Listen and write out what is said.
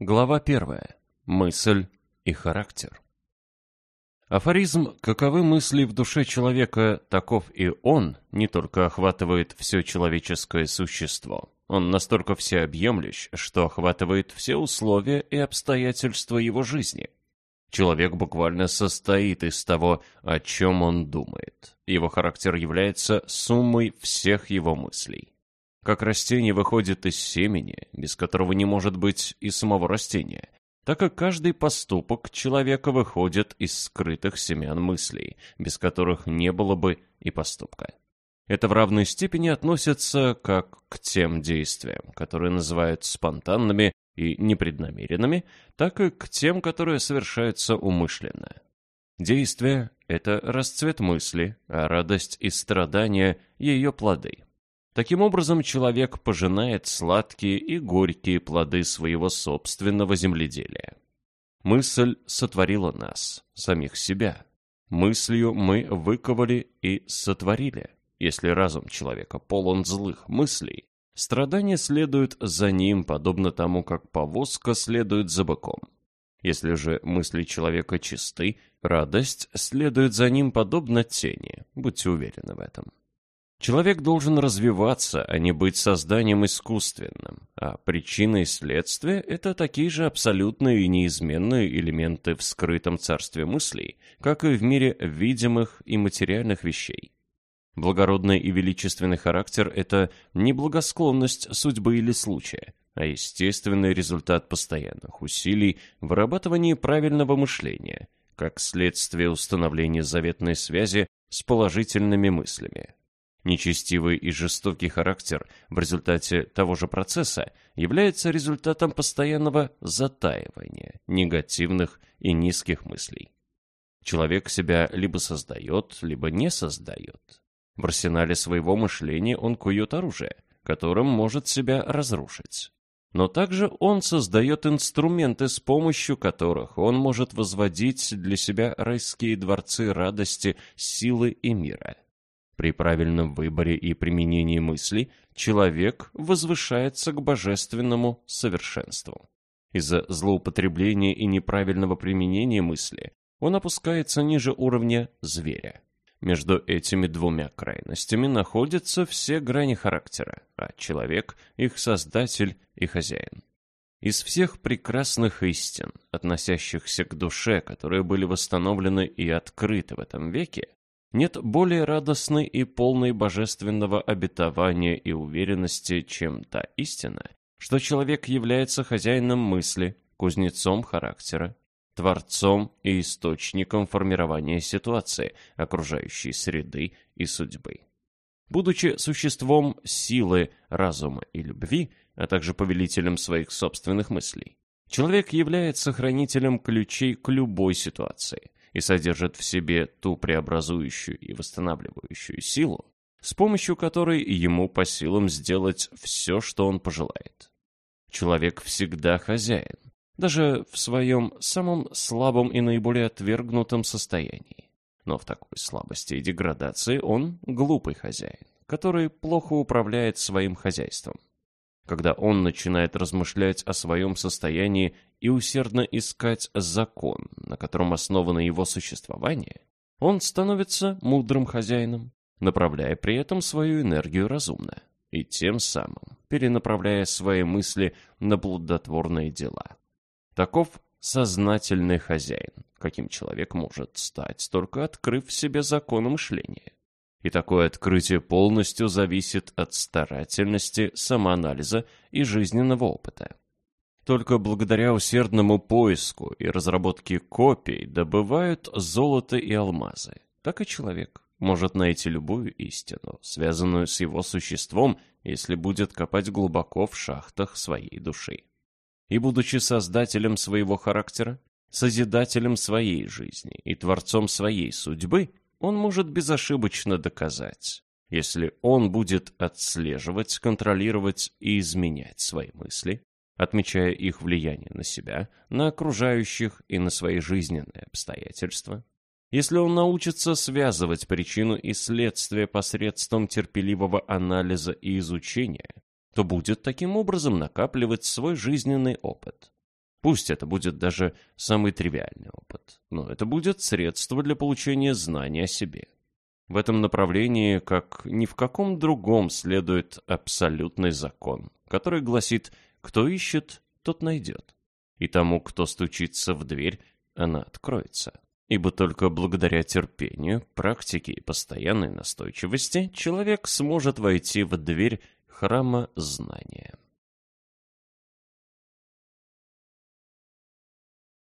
Глава первая. Мысль и характер. Афоризм «Каковы мысли в душе человека, таков и он» не только охватывает все человеческое существо. Он настолько всеобъемлющ, что охватывает все условия и обстоятельства его жизни. Человек буквально состоит из того, о чем он думает. Его характер является суммой всех его мыслей. Как растение выходит из семени, без которого не может быть и самого растения, так и каждый поступок человека выходит из скрытых семян мыслей, без которых не было бы и поступка. Это в равной степени относится как к тем действиям, которые называют спонтанными и непреднамеренными, так и к тем, которые совершаются умышленно. Действие – это расцвет мысли, а радость и страдания – ее плоды. Таким образом, человек пожинает сладкие и горькие плоды своего собственного земледелия. Мысль сотворила нас, самих себя. Мыслью мы выковали и сотворили. Если разум человека полон злых мыслей, страдания следуют за ним, подобно тому, как повозка следует за быком. Если же мысли человека чисты, радость следует за ним подобно тени, будьте уверены в этом. Человек должен развиваться, а не быть созданием искусственным, а причины и следствия – это такие же абсолютные и неизменные элементы в скрытом царстве мыслей, как и в мире видимых и материальных вещей. Благородный и величественный характер – это не благосклонность судьбы или случая, а естественный результат постоянных усилий в вырабатывании правильного мышления, как следствие установления заветной связи с положительными мыслями. Нечестивый и жестокий характер в результате того же процесса является результатом постоянного затаивания негативных и низких мыслей. Человек себя либо создает, либо не создает. В арсенале своего мышления он кует оружие, которым может себя разрушить. Но также он создает инструменты, с помощью которых он может возводить для себя райские дворцы радости, силы и мира. При правильном выборе и применении мысли человек возвышается к божественному совершенству. Из-за злоупотребления и неправильного применения мысли он опускается ниже уровня зверя. Между этими двумя крайностями находятся все грани характера, а человек – их создатель и хозяин. Из всех прекрасных истин, относящихся к душе, которые были восстановлены и открыты в этом веке, нет более радостной и полной божественного обетования и уверенности, чем та истина, что человек является хозяином мысли, кузнецом характера, творцом и источником формирования ситуации, окружающей среды и судьбы. Будучи существом силы, разума и любви, а также повелителем своих собственных мыслей, человек является хранителем ключей к любой ситуации, и содержит в себе ту преобразующую и восстанавливающую силу, с помощью которой ему по силам сделать все, что он пожелает. Человек всегда хозяин, даже в своем самом слабом и наиболее отвергнутом состоянии. Но в такой слабости и деградации он глупый хозяин, который плохо управляет своим хозяйством. Когда он начинает размышлять о своем состоянии и усердно искать закон, на котором основано его существование, он становится мудрым хозяином, направляя при этом свою энергию разумно и тем самым перенаправляя свои мысли на плодотворные дела. Таков сознательный хозяин, каким человек может стать, только открыв в себе закон мышления. И такое открытие полностью зависит от старательности, самоанализа и жизненного опыта. Только благодаря усердному поиску и разработке копий добывают золото и алмазы. Так и человек может найти любую истину, связанную с его существом, если будет копать глубоко в шахтах своей души. И будучи создателем своего характера, созидателем своей жизни и творцом своей судьбы, он может безошибочно доказать, если он будет отслеживать, контролировать и изменять свои мысли, отмечая их влияние на себя, на окружающих и на свои жизненные обстоятельства. Если он научится связывать причину и следствие посредством терпеливого анализа и изучения, то будет таким образом накапливать свой жизненный опыт. Пусть это будет даже самый тривиальный но это будет средство для получения знаний о себе. В этом направлении, как ни в каком другом, следует абсолютный закон, который гласит «кто ищет, тот найдет». И тому, кто стучится в дверь, она откроется. Ибо только благодаря терпению, практике и постоянной настойчивости человек сможет войти в дверь храма знания.